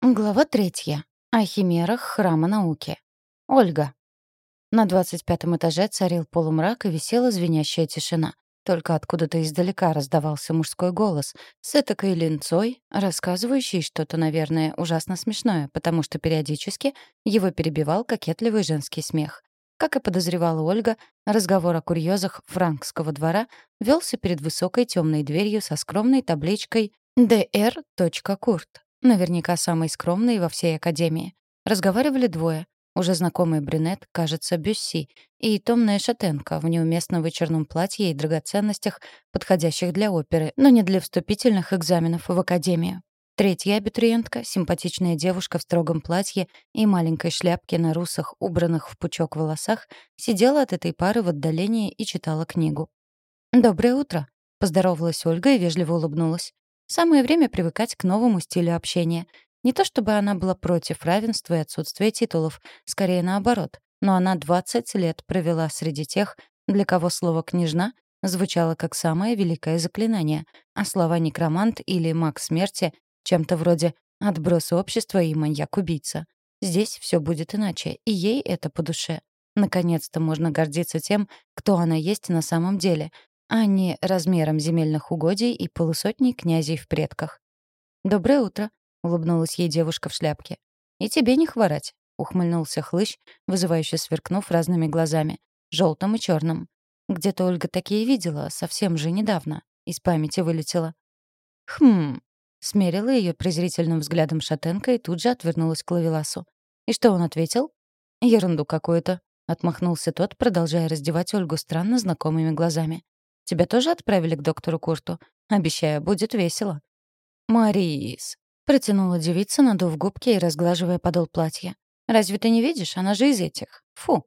Глава третья. О химерах храма науки. Ольга. На двадцать пятом этаже царил полумрак и висела звенящая тишина. Только откуда-то издалека раздавался мужской голос с этакой линцой, рассказывающий что-то, наверное, ужасно смешное, потому что периодически его перебивал кокетливый женский смех. Как и подозревала Ольга, разговор о курьезах франкского двора велся перед высокой темной дверью со скромной табличкой «Dr.Курт». Наверняка самый скромный во всей академии. Разговаривали двое. Уже знакомый брюнет, кажется, Бюсси, и томная шатенка в неуместно вычерном платье и драгоценностях, подходящих для оперы, но не для вступительных экзаменов в академию. Третья абитуриентка, симпатичная девушка в строгом платье и маленькой шляпке на русах, убранных в пучок волосах, сидела от этой пары в отдалении и читала книгу. «Доброе утро», — поздоровалась Ольга и вежливо улыбнулась. Самое время привыкать к новому стилю общения. Не то чтобы она была против равенства и отсутствия титулов, скорее наоборот. Но она 20 лет провела среди тех, для кого слово «княжна» звучало как самое великое заклинание, а слова «некромант» или «маг смерти» чем-то вроде «отброс общества» и «маньяк-убийца». Здесь все будет иначе, и ей это по душе. Наконец-то можно гордиться тем, кто она есть на самом деле, а не размером земельных угодий и полусотней князей в предках. «Доброе утро», — улыбнулась ей девушка в шляпке. «И тебе не хворать», — ухмыльнулся хлыщ, вызывающе сверкнув разными глазами, желтым и черным. Где-то Ольга такие видела, совсем же недавно. Из памяти вылетела. «Хм...» — смерила ее презрительным взглядом шатенка и тут же отвернулась к Лавеласу. «И что он ответил?» «Ерунду какую-то», — отмахнулся тот, продолжая раздевать Ольгу странно знакомыми глазами. Тебя тоже отправили к доктору Курту? Обещаю, будет весело». «Марис», — протянула девица, надув губки и разглаживая подол платья. «Разве ты не видишь? Она же из этих. Фу».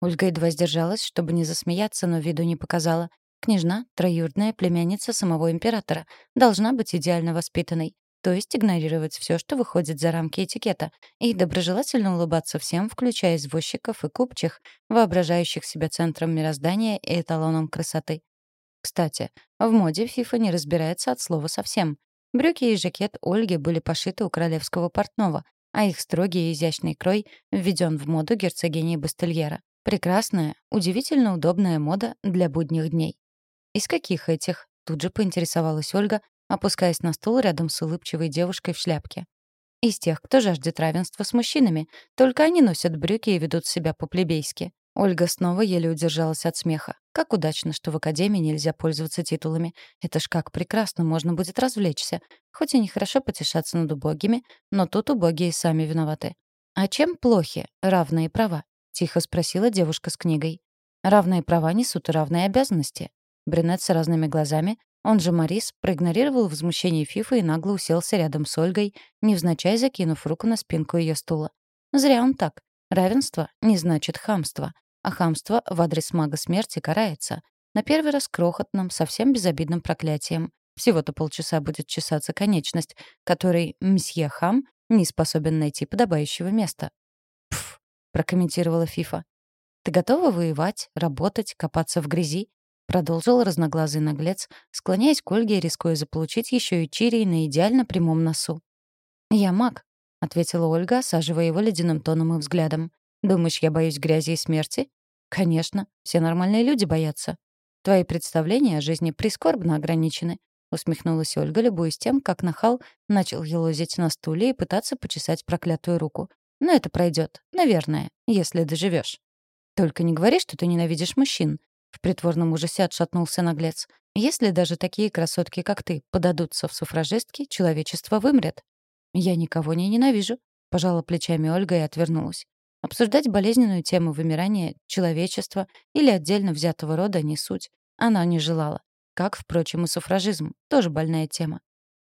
Ольга едва сдержалась, чтобы не засмеяться, но виду не показала. Княжна, троюродная племянница самого императора, должна быть идеально воспитанной, то есть игнорировать все, что выходит за рамки этикета, и доброжелательно улыбаться всем, включая извозчиков и купчих, воображающих себя центром мироздания и эталоном красоты. Кстати, в моде Фифа не разбирается от слова совсем. Брюки и жакет Ольги были пошиты у королевского портного, а их строгий и изящный крой введен в моду герцогини Бастельера. Прекрасная, удивительно удобная мода для будних дней. «Из каких этих?» — тут же поинтересовалась Ольга, опускаясь на стул рядом с улыбчивой девушкой в шляпке. «Из тех, кто жаждет равенства с мужчинами. Только они носят брюки и ведут себя по-плебейски. Ольга снова еле удержалась от смеха. Как удачно, что в академии нельзя пользоваться титулами. Это ж как прекрасно можно будет развлечься. Хоть и нехорошо потешаться над убогими, но тут убогие сами виноваты. «А чем плохи равные права?» — тихо спросила девушка с книгой. «Равные права несут равные обязанности». Брюнет с разными глазами, он же Морис, проигнорировал возмущение Фифы и нагло уселся рядом с Ольгой, невзначай закинув руку на спинку ее стула. Зря он так. Равенство не значит хамство, а хамство в адрес мага смерти карается. На первый раз крохотным, совсем безобидным проклятием. Всего-то полчаса будет чесаться конечность, которой мсье Хам не способен найти подобающего места. «Пф», — прокомментировала Фифа. «Ты готова воевать, работать, копаться в грязи?» Продолжил разноглазый наглец, склоняясь к Ольге рискуя заполучить еще и Чири на идеально прямом носу. «Я маг», — ответила Ольга, осаживая его ледяным тоном и взглядом. «Думаешь, я боюсь грязи и смерти?» «Конечно, все нормальные люди боятся. Твои представления о жизни прискорбно ограничены», — усмехнулась Ольга, любуясь тем, как нахал начал елозить на стуле и пытаться почесать проклятую руку. «Но это пройдет, наверное, если доживешь. «Только не говори, что ты ненавидишь мужчин», — в притворном ужасе отшатнулся наглец. «Если даже такие красотки, как ты, подадутся в суфражистки, человечество вымрет». «Я никого не ненавижу», — пожала плечами Ольга и отвернулась. Обсуждать болезненную тему вымирания человечества или отдельно взятого рода не суть. Она не желала. Как, впрочем, и суфражизм. Тоже больная тема.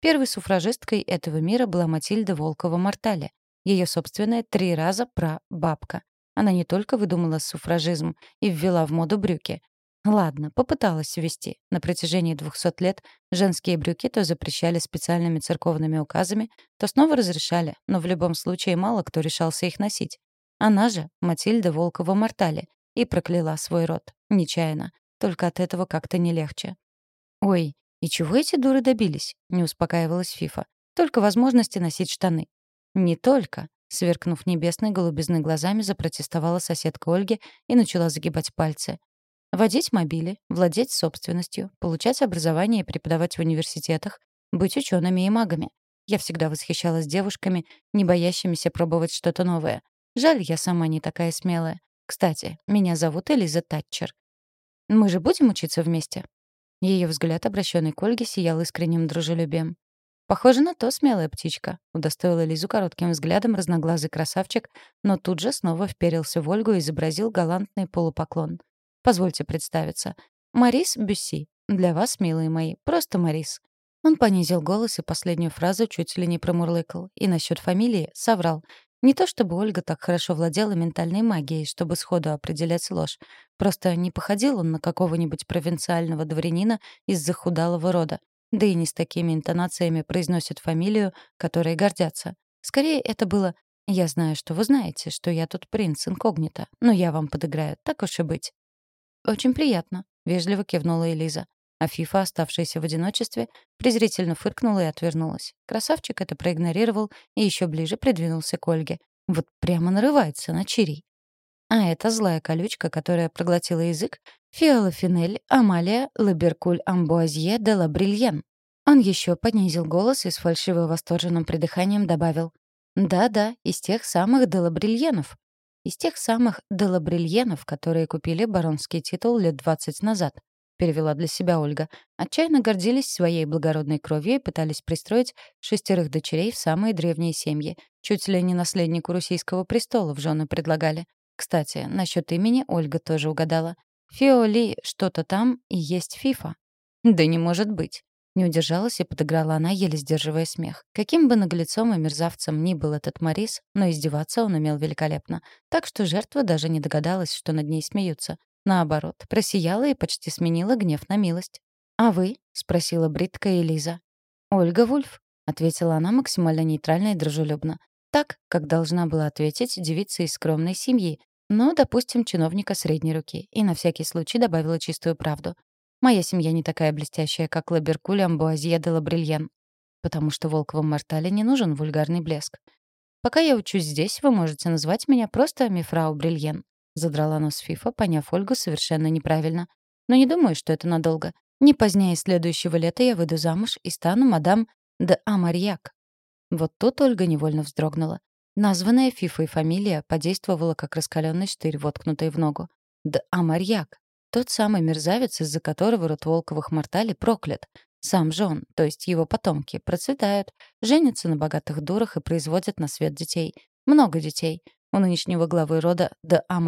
Первой суфражисткой этого мира была Матильда Волкова-Мортале. Ее собственная три раза про-бабка. Она не только выдумала суфражизм и ввела в моду брюки, Ладно, попыталась ввести. На протяжении 200 лет женские брюки то запрещали специальными церковными указами, то снова разрешали, но в любом случае мало кто решался их носить. Она же Матильда Волкова-Мортале и прокляла свой род. Нечаянно. Только от этого как-то не легче. «Ой, и чего эти дуры добились?» — не успокаивалась Фифа. «Только возможности носить штаны». «Не только», — сверкнув небесной голубизны глазами, запротестовала соседка Ольги и начала загибать пальцы. Водить мобили, владеть собственностью, получать образование и преподавать в университетах, быть учеными и магами. Я всегда восхищалась девушками, не боящимися пробовать что-то новое. Жаль, я сама не такая смелая. Кстати, меня зовут Элиза Татчер. Мы же будем учиться вместе?» Ее взгляд, обращенный к Ольге, сиял искренним дружелюбием. «Похоже на то, смелая птичка», — удостоила Лизу коротким взглядом разноглазый красавчик, но тут же снова вперился в Ольгу и изобразил галантный полупоклон. «Позвольте представиться. Марис Бюсси. Для вас, милые мои, просто Марис». Он понизил голос и последнюю фразу чуть ли не промурлыкал. И насчет фамилии соврал. Не то чтобы Ольга так хорошо владела ментальной магией, чтобы сходу определять ложь. Просто не походил он на какого-нибудь провинциального дворянина из захудалого рода. Да и не с такими интонациями произносят фамилию, которой гордятся. Скорее, это было «Я знаю, что вы знаете, что я тут принц инкогнито, но я вам подыграю, так уж и быть». «Очень приятно», — вежливо кивнула Элиза. А Фифа, оставшаяся в одиночестве, презрительно фыркнула и отвернулась. Красавчик это проигнорировал и еще ближе придвинулся к Ольге. Вот прямо нарывается на чирий. А это злая колючка, которая проглотила язык, Фиолофинель Амалия Лаберкуль Амбуазье де ла Брильен. Он еще понизил голос и с фальшиво восторженным придыханием добавил. «Да-да, из тех самых Делабрильенов. Из тех самых Делабрильенов, которые купили баронский титул лет двадцать назад перевела для себя Ольга, отчаянно гордились своей благородной кровью и пытались пристроить шестерых дочерей в самые древние семьи. Чуть ли не наследнику российского престола в жены предлагали. Кстати, насчет имени Ольга тоже угадала. Фиоли что-то там и есть Фифа. Да не может быть. Не удержалась и подыграла она, еле сдерживая смех. Каким бы наглецом и мерзавцем ни был этот Морис, но издеваться он умел великолепно. Так что жертва даже не догадалась, что над ней смеются. Наоборот, просияла и почти сменила гнев на милость. «А вы?» — спросила Бритка и Лиза. «Ольга Вульф», — ответила она максимально нейтрально и дружелюбно. Так, как должна была ответить девица из скромной семьи, но, допустим, чиновника средней руки, и на всякий случай добавила чистую правду. «Моя семья не такая блестящая, как Лаберкуль Амбуазье де Лабрильен, потому что волковым мортале не нужен вульгарный блеск. Пока я учусь здесь, вы можете назвать меня просто Мифрау Брильен. Задрала нос Фифа, поняв Ольгу совершенно неправильно. Но не думаю, что это надолго. Не позднее следующего лета я выйду замуж и стану мадам де Амарьяк. Вот тут Ольга невольно вздрогнула. Названная Фифой фамилия подействовала как раскаленный штырь, воткнутый в ногу. Д. Амарьяк. Тот самый мерзавец, из-за которого род Волковых мортали проклят. Сам же он, то есть его потомки, процветают, женятся на богатых дурах и производят на свет детей. Много детей. У нынешнего главы рода Д. А.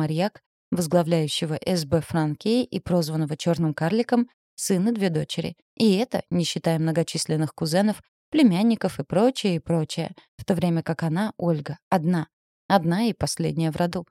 Возглавляющего СБ Франкии и прозванного «Черным карликом», сын и две дочери. И это, не считая многочисленных кузенов, племянников и прочее, и прочее, в то время как она, Ольга, одна. Одна и последняя в роду.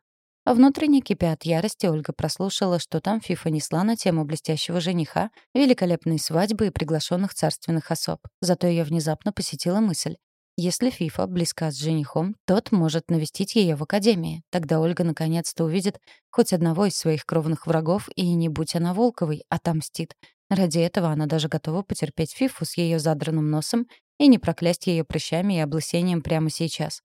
А внутренне кипя от ярости, Ольга прослушала, что там Фифа несла на тему блестящего жениха, великолепной свадьбы и приглашенных царственных особ. Зато ее внезапно посетила мысль. Если Фифа близка с женихом, тот может навестить ее в академии. Тогда Ольга наконец-то увидит хоть одного из своих кровных врагов, и не будь она Волковой, отомстит. Ради этого она даже готова потерпеть Фифу с ее задранным носом и не проклясть ее прыщами и облысением прямо сейчас.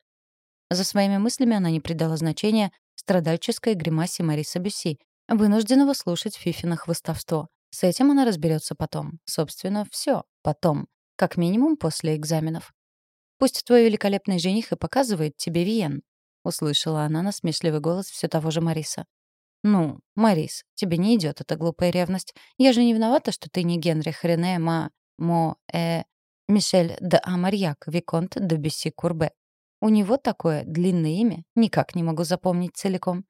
За своими мыслями она не придала значения страдальческой гримасе Мариса Бюсси, вынужденного слушать Фифина хвостовство. С этим она разберется потом. Собственно, все потом. Как минимум после экзаменов. Пусть твой великолепный жених и показывает тебе Виен», — услышала она насмешливый голос все того же Мариса. «Ну, Марис, тебе не идет эта глупая ревность. Я же не виновата, что ты не Генрих Рене Ма... Мо... Э... Мишель де Амарьяк, Виконт де Бюсси Курбе. У него такое длинное имя, никак не могу запомнить целиком».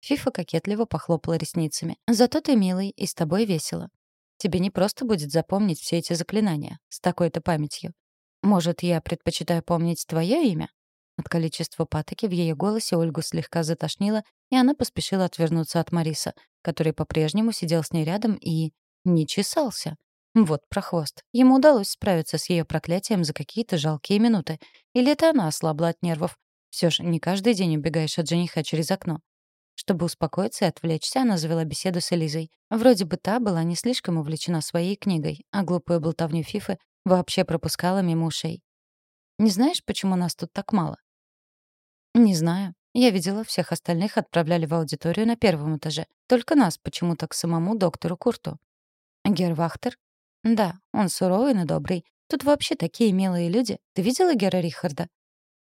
Фифа кокетливо похлопала ресницами. «Зато ты милый, и с тобой весело. Тебе не просто будет запомнить все эти заклинания с такой-то памятью. «Может, я предпочитаю помнить твое имя?» От количества патоки в ее голосе Ольгу слегка затошнило, и она поспешила отвернуться от Мариса, который по-прежнему сидел с ней рядом и... не чесался. Вот прохвост. Ему удалось справиться с ее проклятием за какие-то жалкие минуты. Или это она ослабла от нервов. Все же не каждый день убегаешь от жениха через окно. Чтобы успокоиться и отвлечься, она завела беседу с Элизой. Вроде бы та была не слишком увлечена своей книгой, а глупую болтовню Фифы Вообще пропускала мимо ушей. «Не знаешь, почему нас тут так мало?» «Не знаю. Я видела, всех остальных отправляли в аудиторию на первом этаже. Только нас почему-то к самому доктору Курту». «Гервахтер?» «Да, он суровый, но добрый. Тут вообще такие милые люди. Ты видела Гера Рихарда?»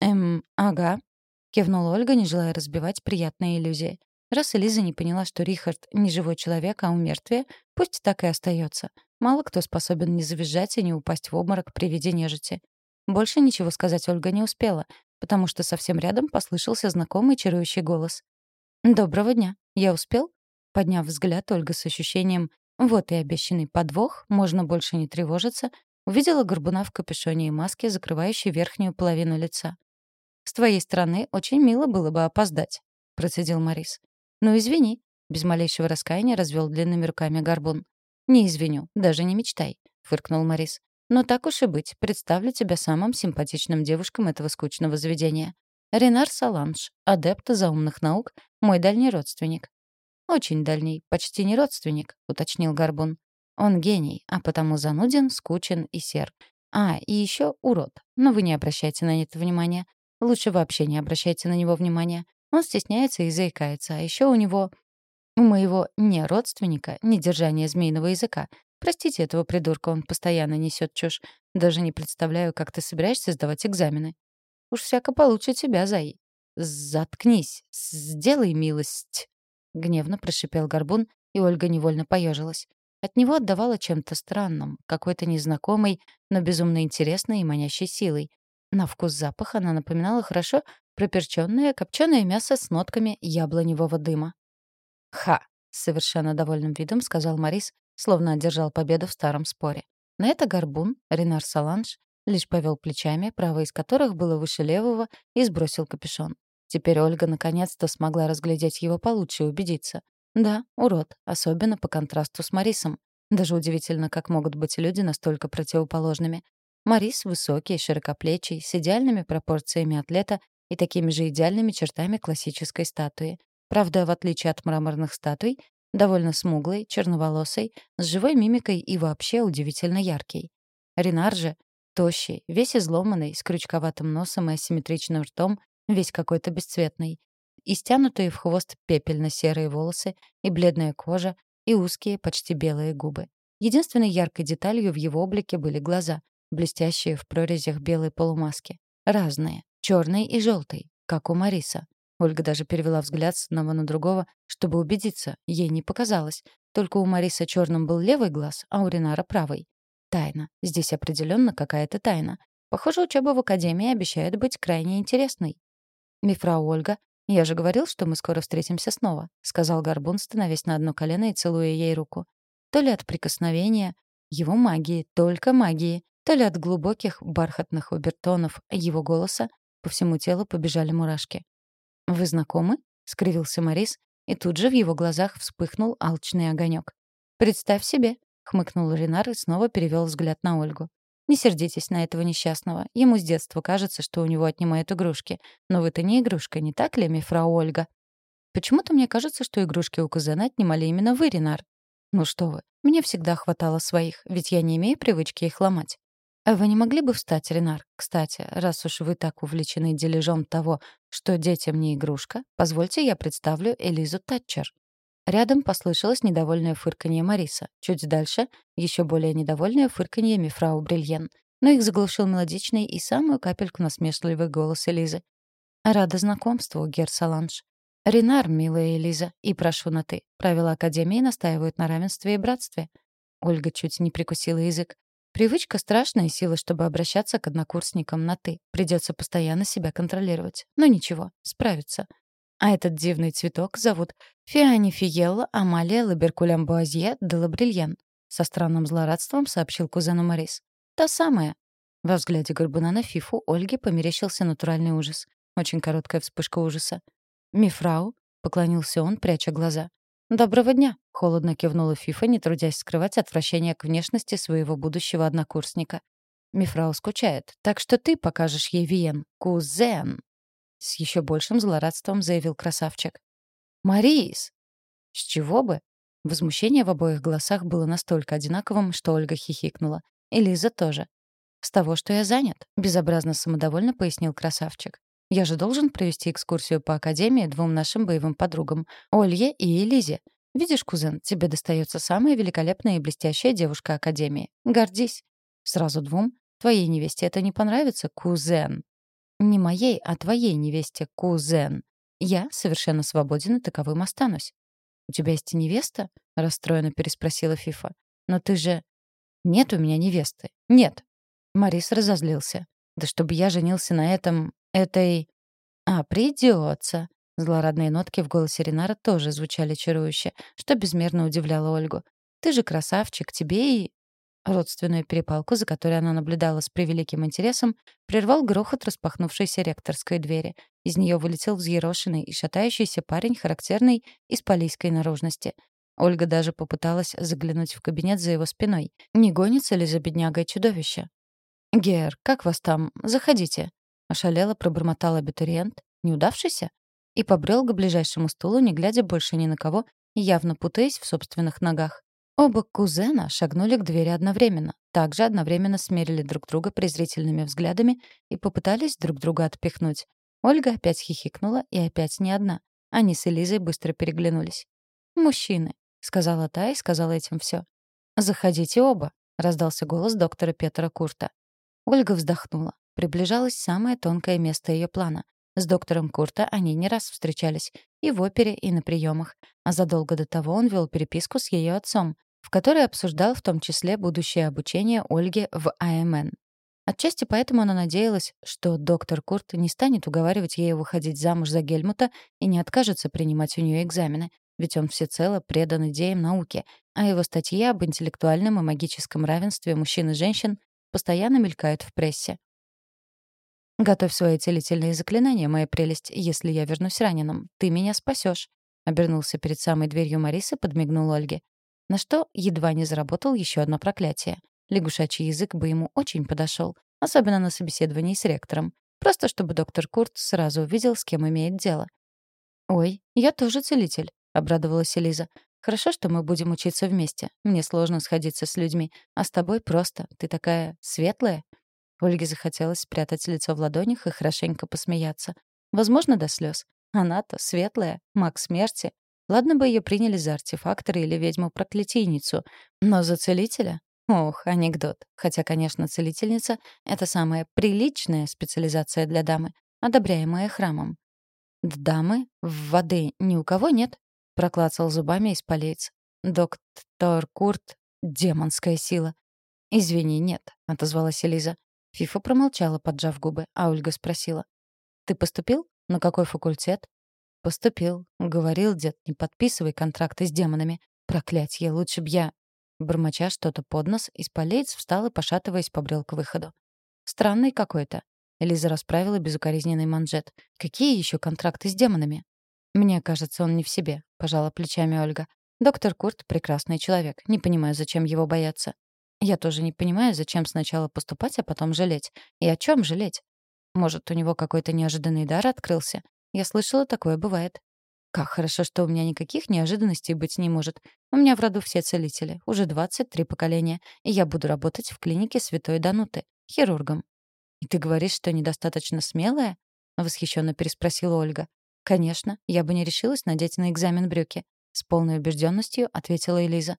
«Эм, ага», — кивнула Ольга, не желая разбивать приятные иллюзии. Раз Элиза не поняла, что Рихард не живой человек, а умертвие, пусть так и остается. Мало кто способен не завизжать и не упасть в обморок при виде нежити. Больше ничего сказать Ольга не успела, потому что совсем рядом послышался знакомый чарующий голос. «Доброго дня. Я успел?» Подняв взгляд, Ольга с ощущением «вот и обещанный подвох, можно больше не тревожиться», увидела горбуна в капюшоне и маске, закрывающей верхнюю половину лица. «С твоей стороны очень мило было бы опоздать», — процедил Морис. «Ну, извини», — без малейшего раскаяния развел длинными руками горбун. «Не извиню, даже не мечтай», — фыркнул Морис. «Но так уж и быть, представлю тебя самым симпатичным девушкам этого скучного заведения. Ренар Саланж, адепт заумных наук, мой дальний родственник». «Очень дальний, почти не родственник», — уточнил Горбун. «Он гений, а потому зануден, скучен и сер. А, и еще урод. Но вы не обращайте на это внимания. Лучше вообще не обращайте на него внимания. Он стесняется и заикается, а еще у него... У моего не родственника недержание змеиного языка. Простите этого придурка, он постоянно несет чушь. Даже не представляю, как ты собираешься сдавать экзамены. Уж всяко получше тебя, Заи. Заткнись, сделай милость. Гневно прошипел Горбун, и Ольга невольно поежилась. От него отдавало чем-то странным, какой-то незнакомой, но безумно интересной и манящей силой. На вкус запах она напоминала хорошо проперчённое копченое мясо с нотками яблоневого дыма. «Ха!» — с совершенно довольным видом сказал Морис, словно одержал победу в старом споре. На это горбун, Ренар Саланж, лишь повел плечами, правое из которых было выше левого, и сбросил капюшон. Теперь Ольга наконец-то смогла разглядеть его получше и убедиться. Да, урод, особенно по контрасту с Марисом. Даже удивительно, как могут быть люди настолько противоположными. Марис высокий, широкоплечий, с идеальными пропорциями атлета и такими же идеальными чертами классической статуи. Правда, в отличие от мраморных статуй, довольно смуглый, черноволосый, с живой мимикой и вообще удивительно яркий. Ренар же — тощий, весь изломанный, с крючковатым носом и асимметричным ртом, весь какой-то бесцветный. И стянутые в хвост пепельно-серые волосы, и бледная кожа, и узкие, почти белые губы. Единственной яркой деталью в его облике были глаза, блестящие в прорезях белой полумаски. Разные, черный и желтый, как у Мариса. Ольга даже перевела взгляд с одного на другого, чтобы убедиться, ей не показалось. Только у Мариса черным был левый глаз, а у Ренара правый. Тайна. Здесь определенно какая-то тайна. Похоже, учеба в академии обещает быть крайне интересной. «Мифрау Ольга, я же говорил, что мы скоро встретимся снова», — сказал Горбун, становясь на одно колено и целуя ей руку. То ли от прикосновения, его магии, только магии, то ли от глубоких бархатных обертонов его голоса, по всему телу побежали мурашки. «Вы знакомы?» — скривился Морис, и тут же в его глазах вспыхнул алчный огонек. «Представь себе», — хмыкнул Ренар и снова перевел взгляд на Ольгу. «Не сердитесь на этого несчастного. Ему с детства кажется, что у него отнимают игрушки. Но вы-то не игрушка, не так ли, мифрау Ольга?» «Почему-то мне кажется, что игрушки у кузена отнимали именно вы, Ренар». «Ну что вы, мне всегда хватало своих, ведь я не имею привычки их ломать». А «Вы не могли бы встать, Ренар? Кстати, раз уж вы так увлечены дележом того, что детям не игрушка, позвольте я представлю Элизу Татчер». Рядом послышалось недовольное фырканье Мариса. Чуть дальше — еще более недовольное фырканье мифрау Брильен. Но их заглушил мелодичный и самую капельку насмешливый голос Элизы. «Рада знакомству, Гер Саланж. Ренар, милая Элиза, и прошу на «ты». Правила Академии настаивают на равенстве и братстве». Ольга чуть не прикусила язык. Привычка — страшная сила, чтобы обращаться к однокурсникам на «ты». Придется постоянно себя контролировать. Но ничего, справится. А этот дивный цветок зовут Фиани Фиелла Амалия Лаберкулямбуазье де Лабрильен. Со странным злорадством сообщил кузену Морис. «Та самая». Во взгляде горбуна на Фифу Ольге померещился натуральный ужас. Очень короткая вспышка ужаса. «Мифрау», — поклонился он, пряча глаза. «Доброго дня», — холодно кивнула Фифа, не трудясь скрывать отвращение к внешности своего будущего однокурсника. «Мифрау скучает, так что ты покажешь ей Виен. Кузен!» С еще большим злорадством заявил красавчик. «Марис!» «С чего бы?» Возмущение в обоих голосах было настолько одинаковым, что Ольга хихикнула. И Лиза тоже. «С того, что я занят», — безобразно самодовольно пояснил красавчик. Я же должен провести экскурсию по Академии двум нашим боевым подругам — Олье и Элизе. Видишь, кузен, тебе достается самая великолепная и блестящая девушка Академии. Гордись. Сразу двум. Твоей невесте это не понравится, кузен. Не моей, а твоей невесте, кузен. Я совершенно свободен и таковым останусь. «У тебя есть невеста?» — расстроенно переспросила Фифа. «Но ты же...» «Нет у меня невесты. Нет». Марис разозлился. «Да чтобы я женился на этом... этой...» «А, придется. Злорадные нотки в голосе Ренара тоже звучали чарующе, что безмерно удивляло Ольгу. «Ты же красавчик, тебе и...» Родственную перепалку, за которой она наблюдала с превеликим интересом, прервал грохот распахнувшейся ректорской двери. Из нее вылетел взъерошенный и шатающийся парень, характерный из полийской наружности. Ольга даже попыталась заглянуть в кабинет за его спиной. Не гонится ли за беднягой чудовище? «Гер, как вас там? Заходите». Ошалело пробормотал абитуриент. «Неудавшийся?» И побрел к ближайшему стулу, не глядя больше ни на кого, явно путаясь в собственных ногах. Оба кузена шагнули к двери одновременно, также одновременно смерили друг друга презрительными взглядами и попытались друг друга отпихнуть. Ольга опять хихикнула, и опять не одна. Они с Элизой быстро переглянулись. «Мужчины», — сказала та и сказала этим все. «Заходите оба», — раздался голос доктора Петра Курта. Ольга вздохнула. Приближалось самое тонкое место ее плана. С доктором Курта они не раз встречались и в опере, и на приемах, а задолго до того он вел переписку с ее отцом, в которой обсуждал в том числе будущее обучение Ольги в АМН. Отчасти поэтому она надеялась, что доктор Курт не станет уговаривать ее выходить замуж за Гельмута и не откажется принимать у нее экзамены, ведь он всецело предан идеям науки, а его статьи об интеллектуальном и магическом равенстве мужчин и женщин постоянно мелькают в прессе. «Готовь свои целительные заклинания, моя прелесть, если я вернусь раненым. Ты меня спасешь. Обернулся перед самой дверью Марисы, подмигнул Ольге. На что едва не заработал еще одно проклятие. Лягушачий язык бы ему очень подошел, особенно на собеседовании с ректором. Просто чтобы доктор Курт сразу увидел, с кем имеет дело. «Ой, я тоже целитель», — обрадовалась Элиза. «Хорошо, что мы будем учиться вместе. Мне сложно сходиться с людьми, а с тобой просто. Ты такая светлая». Ольге захотелось спрятать лицо в ладонях и хорошенько посмеяться. Возможно, до слез. Она-то светлая, маг смерти, Ладно бы ее приняли за артефактора или ведьму-проклятийницу, но за целителя? Ох, анекдот. Хотя, конечно, целительница — это самая приличная специализация для дамы, одобряемая храмом. «Дамы? Воды ни у кого нет?» — проклацал зубами испалеец. «Доктор Курт — демонская сила». «Извини, нет», — отозвалась Элиза. Фифа промолчала, поджав губы, а Ольга спросила. «Ты поступил? На какой факультет?» «Поступил. Говорил дед, не подписывай контракты с демонами. Проклятье, лучше б я...» Бормоча что-то под нос, испалеец встал и, пошатываясь, побрел к выходу. «Странный какой-то». Элиза расправила безукоризненный манжет. «Какие еще контракты с демонами?» «Мне кажется, он не в себе», — пожала плечами Ольга. «Доктор Курт — прекрасный человек. Не понимаю, зачем его бояться». «Я тоже не понимаю, зачем сначала поступать, а потом жалеть. И о чем жалеть? Может, у него какой-то неожиданный дар открылся? Я слышала, такое бывает. Как хорошо, что у меня никаких неожиданностей быть не может. У меня в роду все целители, уже 23 поколения, и я буду работать в клинике Святой Дануты, хирургом. «И ты говоришь, что недостаточно смелая?» — восхищенно переспросила Ольга. «Конечно, я бы не решилась надеть на экзамен брюки», — с полной убежденностью ответила Элиза.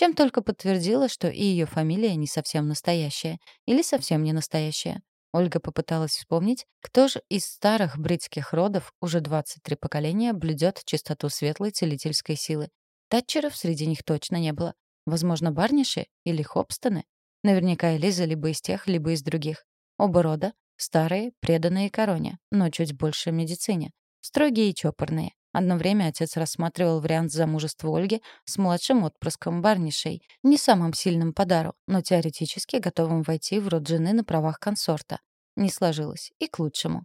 Чем только подтвердила, что и ее фамилия не совсем настоящая, или совсем не настоящая. Ольга попыталась вспомнить, кто же из старых бритских родов уже 23 поколения блюдет чистоту светлой целительской силы. Татчеров среди них точно не было. Возможно, Барниши или Хобстоны. Наверняка Элиза либо из тех, либо из других. Оба рода — старые, преданные короне, но чуть больше медицине. Строгие и чопорные. Одно время отец рассматривал вариант замужества Ольги с младшим отпрыском Барнишей, не самым сильным по дару, но теоретически готовым войти в род жены на правах консорта. Не сложилось. И к лучшему.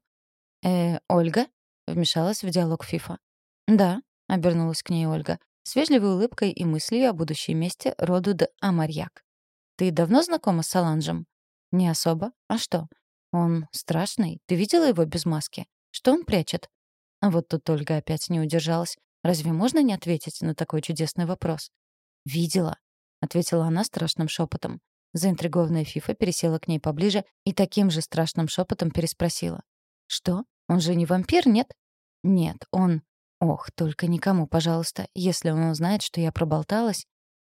«Э, Ольга?» — вмешалась в диалог Фифа. «Да», — обернулась к ней Ольга, с вежливой улыбкой и мыслью о будущем месте роду де Амарьяк. «Ты давно знакома с Саланжем?» «Не особо. А что?» «Он страшный. Ты видела его без маски? Что он прячет?» А вот тут Ольга опять не удержалась. Разве можно не ответить на такой чудесный вопрос? «Видела», — ответила она страшным шепотом. Заинтригованная Фифа пересела к ней поближе и таким же страшным шепотом переспросила. «Что? Он же не вампир, нет? Нет, он... Ох, только никому, пожалуйста. Если он узнает, что я проболталась...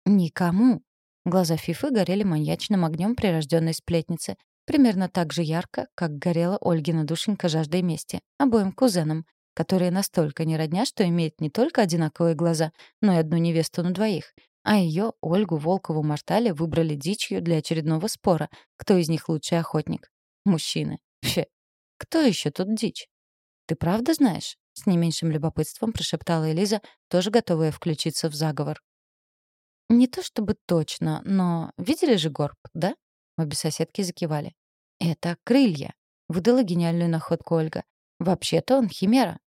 Никому. Глаза Фифы горели маньячным огнем прирожденной сплетницы. Примерно так же ярко, как горела Ольгина душенька жаждой мести. Обоим кузенам, которые настолько не родня, что имеют не только одинаковые глаза, но и одну невесту на двоих. А ее, Ольгу Волкову Мартали, выбрали дичью для очередного спора, кто из них лучший охотник. Мужчины. Фе. Кто еще тут дичь? Ты правда знаешь? С не меньшим любопытством прошептала Элиза, тоже готовая включиться в заговор. Не то чтобы точно, но видели же горб, да? Обе соседки закивали. Это крылья, выдала гениальную находку Ольга. Вообще-то он химера.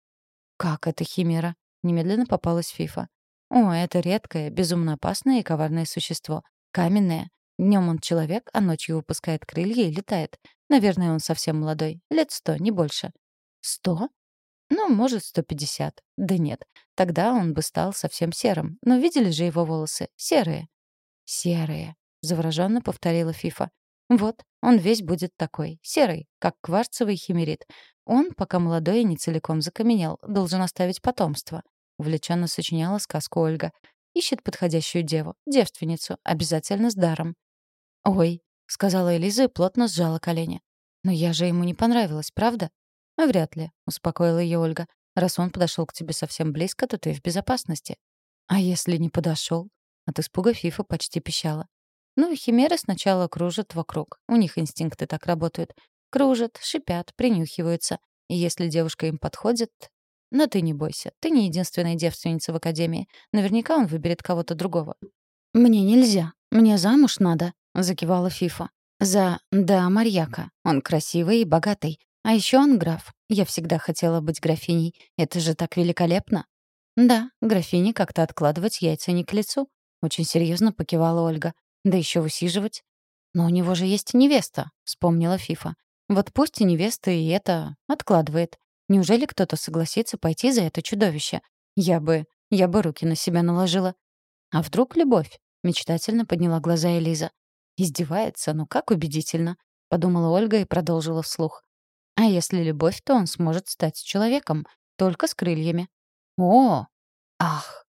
Как это химера? Немедленно попалась Фифа. О, это редкое, безумно опасное и коварное существо. Каменное. Днем он человек, а ночью выпускает крылья и летает. Наверное, он совсем молодой. Лет сто, не больше. Сто? Ну, может, сто пятьдесят. Да нет. Тогда он бы стал совсем серым. Но видели же его волосы? Серые. Серые. Завороженно повторила Фифа. Вот, он весь будет такой, серый, как кварцевый химерит. Он, пока молодой и не целиком закаменел, должен оставить потомство. Увлеченно сочиняла сказку Ольга. Ищет подходящую деву, девственницу, обязательно с даром. «Ой», — сказала Элиза и плотно сжала колени. «Но я же ему не понравилась, правда?» «А вряд ли», — успокоила ее Ольга. «Раз он подошел к тебе совсем близко, то ты в безопасности». «А если не подошел? От испуга Фифа почти пищала. Ну, химеры сначала кружат вокруг. У них инстинкты так работают. Кружат, шипят, принюхиваются. И если девушка им подходит... Но ты не бойся, ты не единственная девственница в академии. Наверняка он выберет кого-то другого. «Мне нельзя. Мне замуж надо», — закивала Фифа. «За... да, Марьяка. Он красивый и богатый. А еще он граф. Я всегда хотела быть графиней. Это же так великолепно». «Да, графине как-то откладывать яйца не к лицу», — очень серьезно покивала Ольга. Да еще высиживать. Но у него же есть невеста, вспомнила Фифа. Вот пусть и невеста и это откладывает. Неужели кто-то согласится пойти за это чудовище? Я бы, я бы руки на себя наложила. А вдруг любовь? Мечтательно подняла глаза Элиза. Издевается, ну как убедительно, подумала Ольга и продолжила вслух. А если любовь, то он сможет стать человеком, только с крыльями. О! Ах!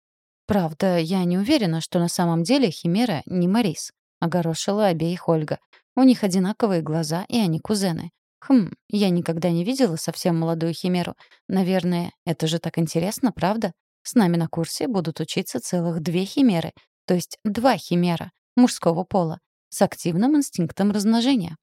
Правда, я не уверена, что на самом деле Химера не Марис. Огорошила обеих Ольга. У них одинаковые глаза, и они кузены. Хм, я никогда не видела совсем молодую Химеру. Наверное, это же так интересно, правда? С нами на курсе будут учиться целых две Химеры, то есть два Химера мужского пола с активным инстинктом размножения.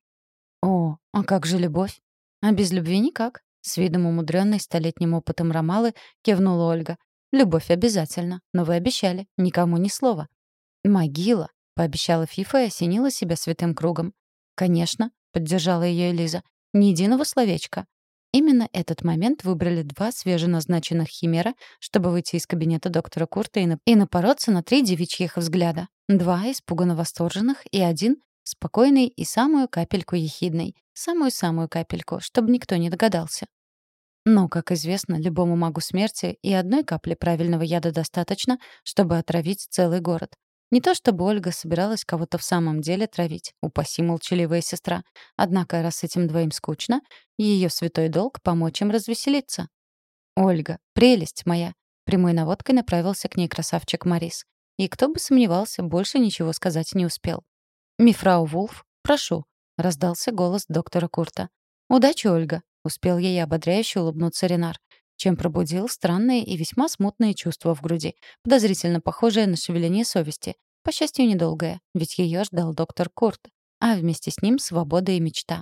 О, а как же любовь? А без любви никак. С видом умудренной столетним опытом Ромалы кивнула Ольга. Любовь обязательно, но вы обещали, никому ни слова. Могила, пообещала Фифа и осенила себя святым кругом. Конечно, поддержала ее Элиза. Ни единого словечка. Именно этот момент выбрали два свеженазначенных химера, чтобы выйти из кабинета доктора Курта и, на... и напороться на три девичьих взгляда. Два испуганно восторженных и один спокойный и самую капельку ехидный. Самую-самую капельку, чтобы никто не догадался. Но, как известно, любому магу смерти и одной капли правильного яда достаточно, чтобы отравить целый город. Не то чтобы Ольга собиралась кого-то в самом деле травить, упаси молчаливая сестра. Однако, раз этим двоим скучно, ее святой долг — помочь им развеселиться. «Ольга, прелесть моя!» Прямой наводкой направился к ней красавчик Марис. И кто бы сомневался, больше ничего сказать не успел. «Мифрау Вулф, прошу», — раздался голос доктора Курта. «Удачи, Ольга», Успел ей ободряюще улыбнуться Ренар, чем пробудил странные и весьма смутные чувства в груди, подозрительно похожие на шевеление совести. По счастью, недолгое, ведь ее ждал доктор Курт, а вместе с ним свобода и мечта.